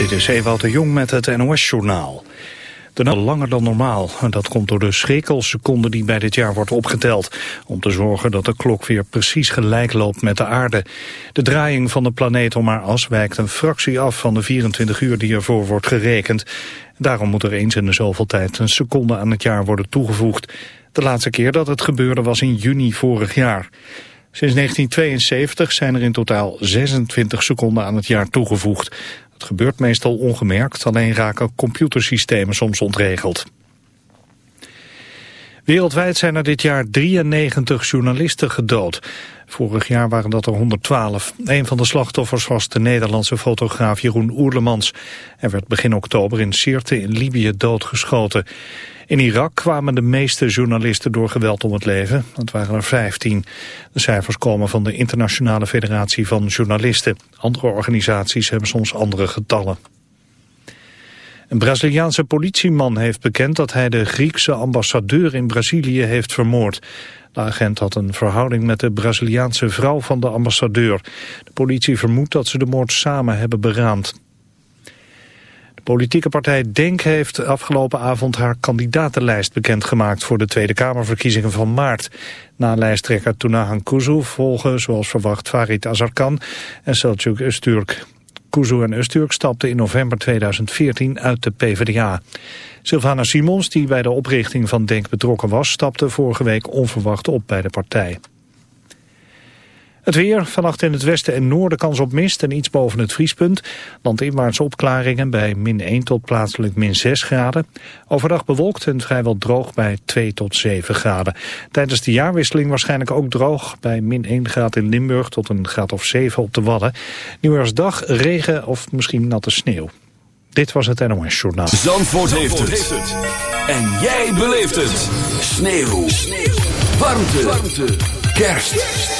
Dit is Ewout de Jong met het NOS-journaal. De langer dan normaal. Dat komt door de schrikkelseconde die bij dit jaar wordt opgeteld. Om te zorgen dat de klok weer precies gelijk loopt met de aarde. De draaiing van de planeet om haar as wijkt een fractie af van de 24 uur die ervoor wordt gerekend. Daarom moet er eens in de zoveel tijd een seconde aan het jaar worden toegevoegd. De laatste keer dat het gebeurde was in juni vorig jaar. Sinds 1972 zijn er in totaal 26 seconden aan het jaar toegevoegd. Het gebeurt meestal ongemerkt, alleen raken computersystemen soms ontregeld. Wereldwijd zijn er dit jaar 93 journalisten gedood. Vorig jaar waren dat er 112. Een van de slachtoffers was de Nederlandse fotograaf Jeroen Oerlemans. Hij werd begin oktober in Sirte in Libië doodgeschoten. In Irak kwamen de meeste journalisten door geweld om het leven. Dat waren er 15. De cijfers komen van de Internationale Federatie van Journalisten. Andere organisaties hebben soms andere getallen. Een Braziliaanse politieman heeft bekend dat hij de Griekse ambassadeur in Brazilië heeft vermoord. De agent had een verhouding met de Braziliaanse vrouw van de ambassadeur. De politie vermoedt dat ze de moord samen hebben beraamd. De politieke partij DENK heeft afgelopen avond haar kandidatenlijst bekendgemaakt voor de Tweede Kamerverkiezingen van maart. Na lijsttrekker Tunahan Kuzu volgen zoals verwacht Farid Azarkan en Selçuk Öztürk. Kuzu en Öztürk stapten in november 2014 uit de PvdA. Sylvana Simons, die bij de oprichting van DENK betrokken was, stapte vorige week onverwacht op bij de partij. Het weer, vannacht in het westen en noorden kans op mist en iets boven het vriespunt. Landinwaartse opklaringen bij min 1 tot plaatselijk min 6 graden. Overdag bewolkt en vrijwel droog bij 2 tot 7 graden. Tijdens de jaarwisseling waarschijnlijk ook droog bij min 1 graad in Limburg tot een graad of 7 op de Wadden. Nieuwjaarsdag regen of misschien natte sneeuw. Dit was het NOS Journaal. Zandvoort, heeft, het. En jij beleeft het. Sneeuw. sneeuw. Warmte. Warmte. Kerst.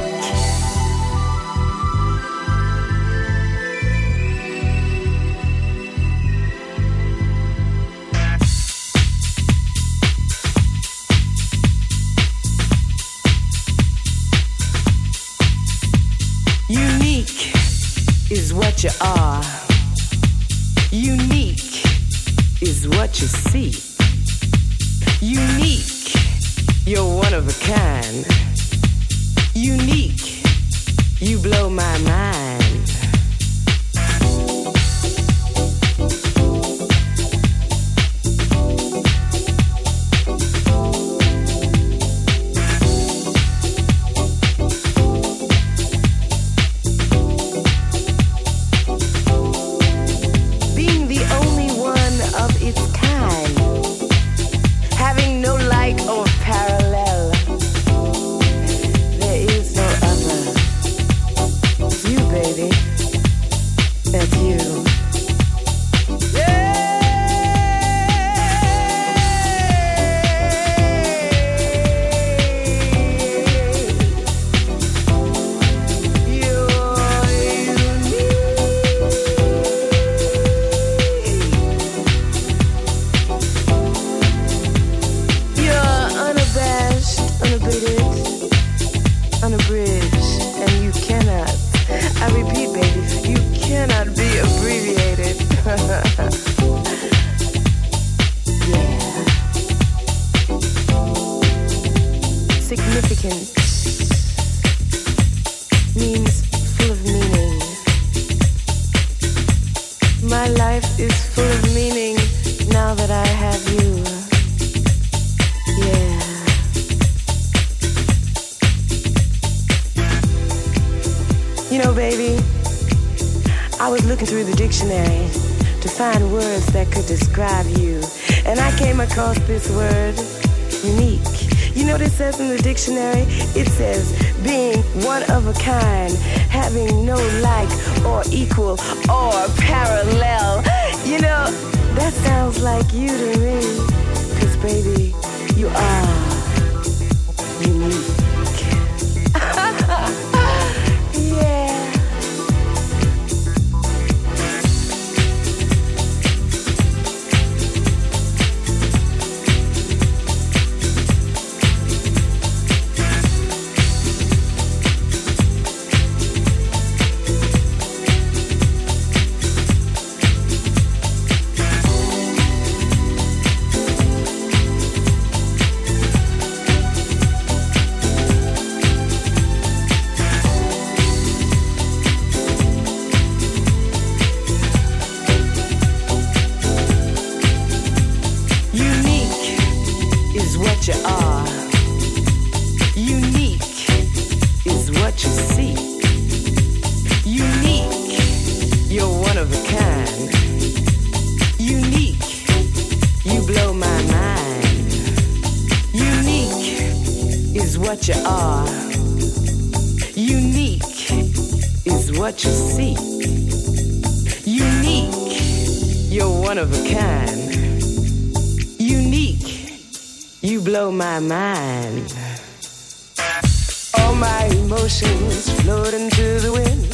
All my emotions floating to the wind.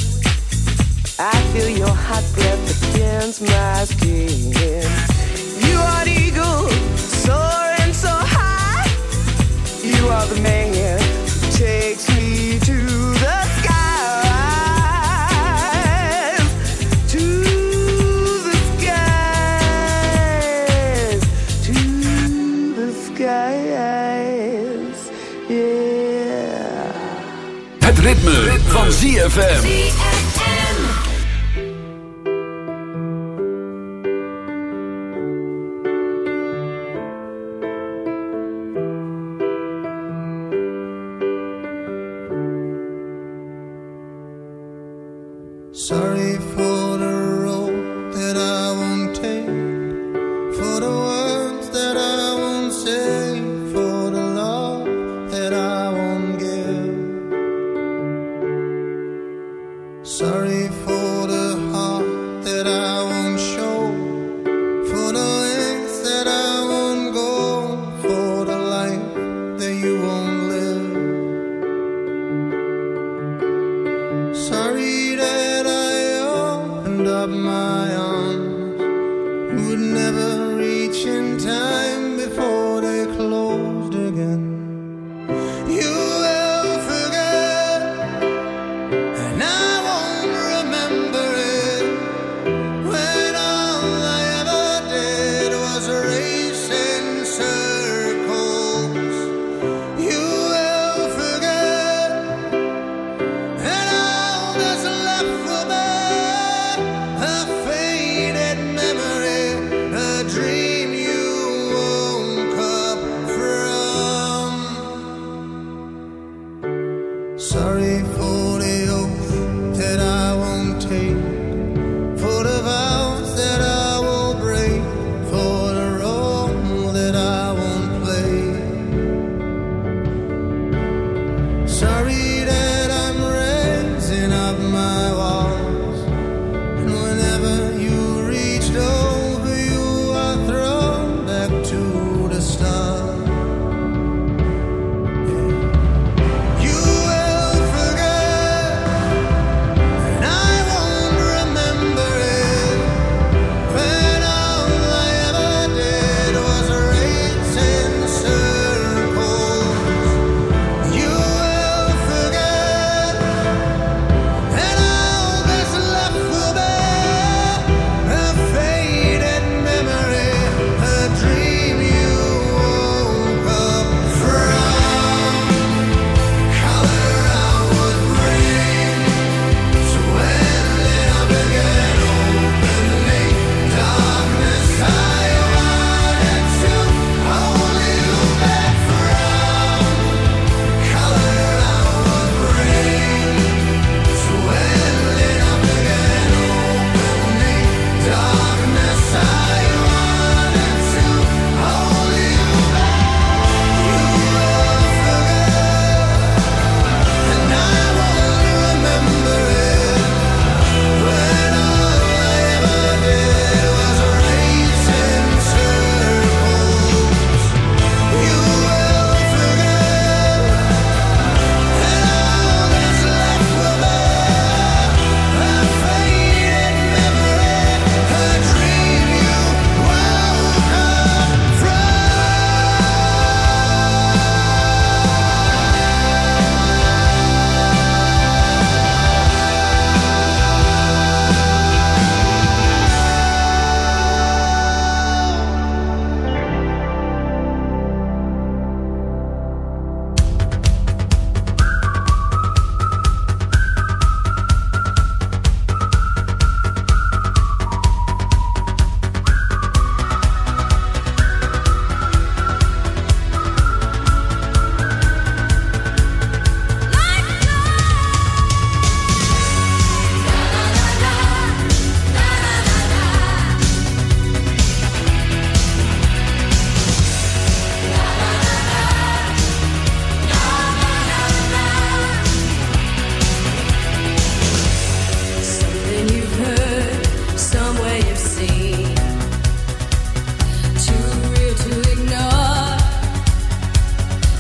I feel your hot breath against my skin. ZFM.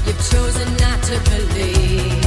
You've chosen not to believe.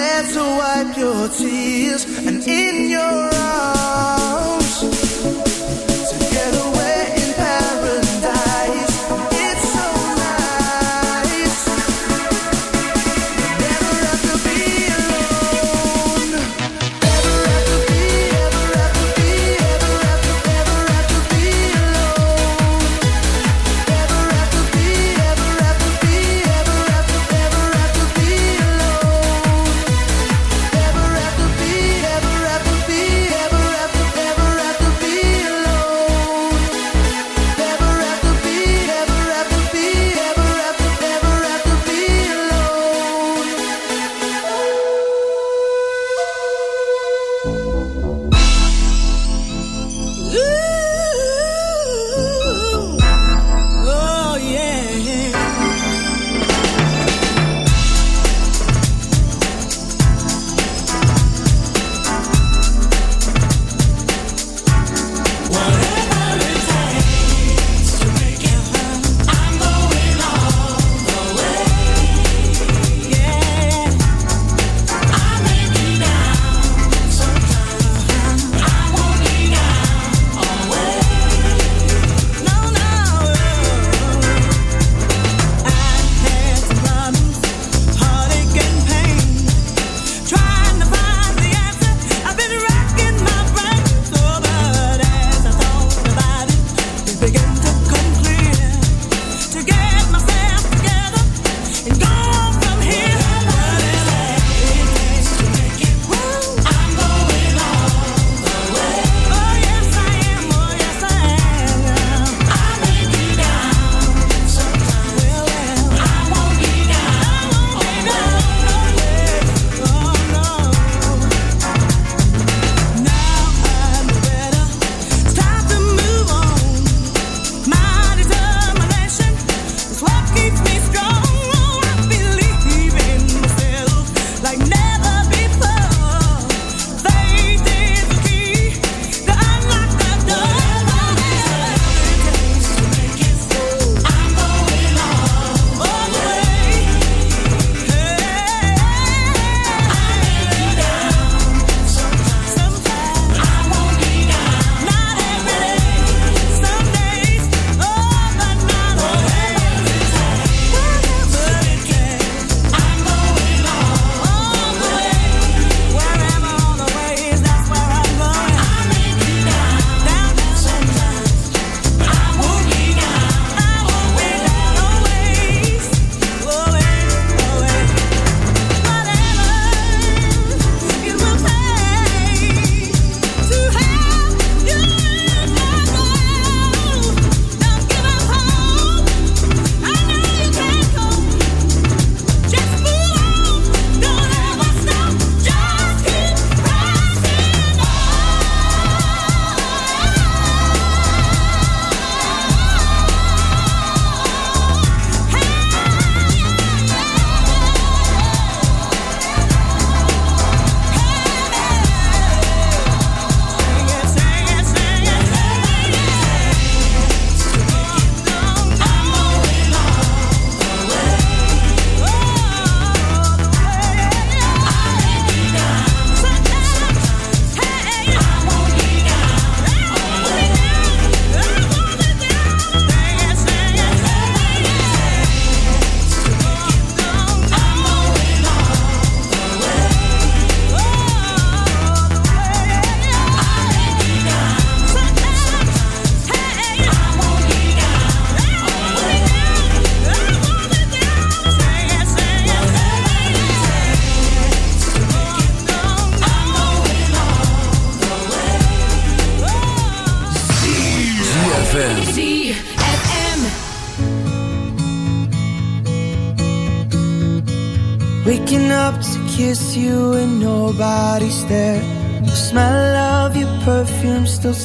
there to wipe your tears and in your arms.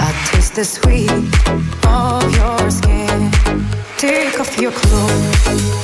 I taste the sweet of your skin. Take off your clothes,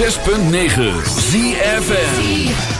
106.9 ZFN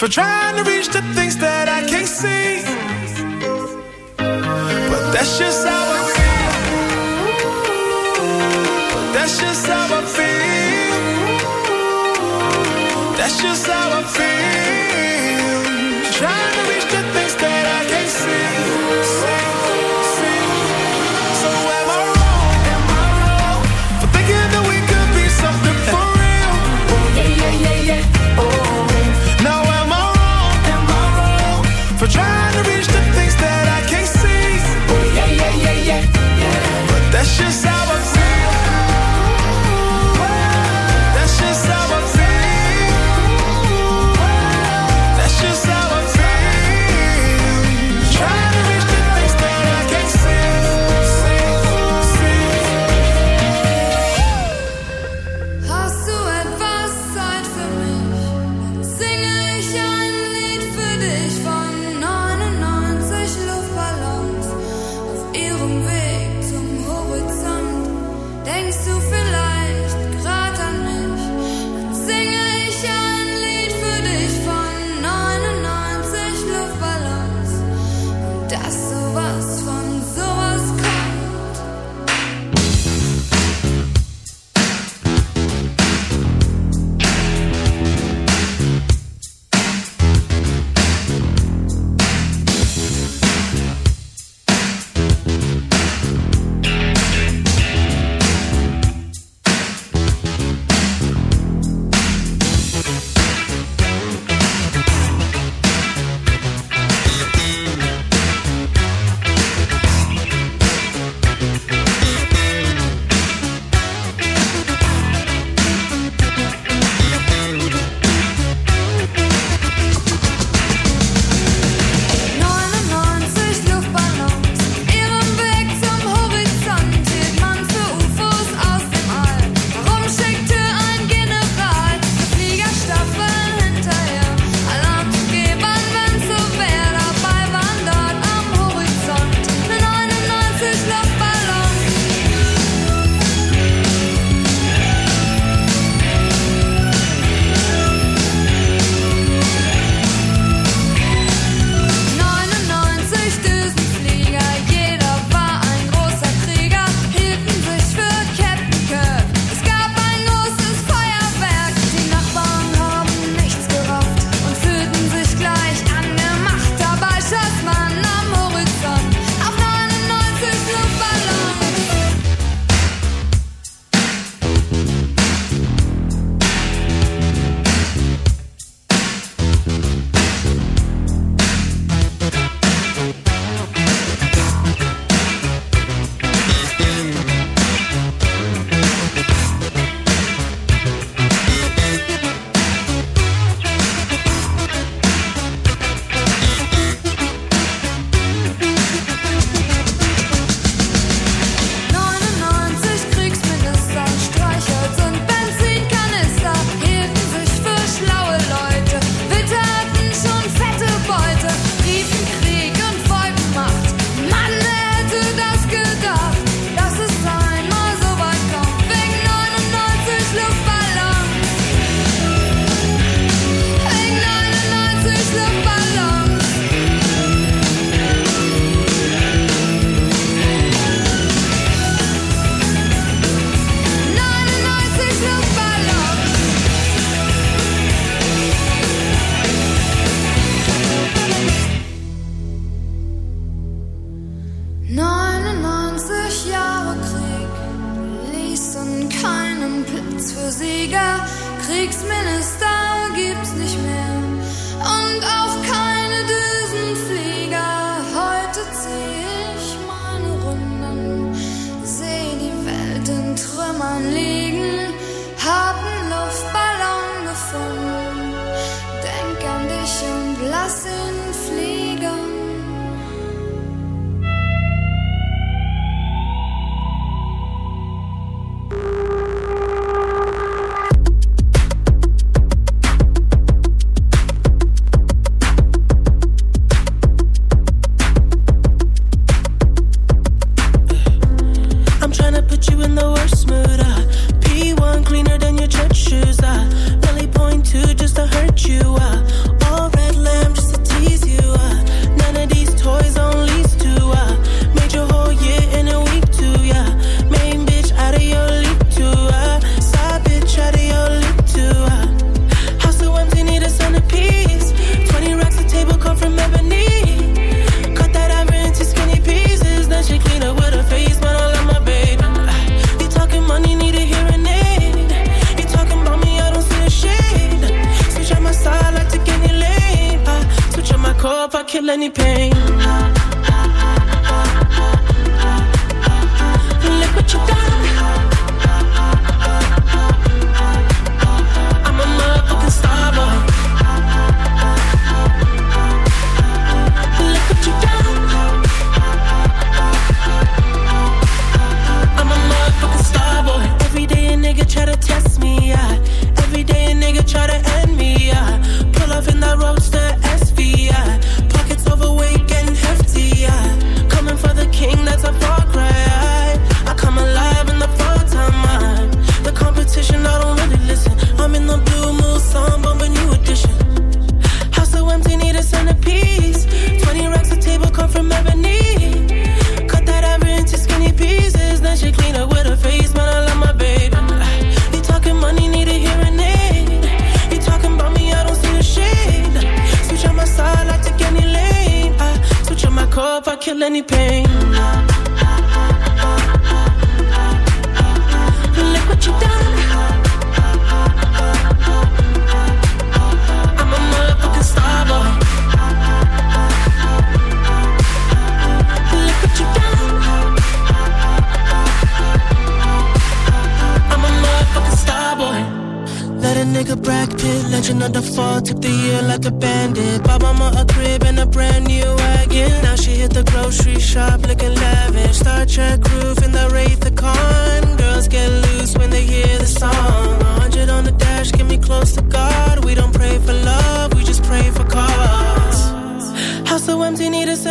for trying to reach the things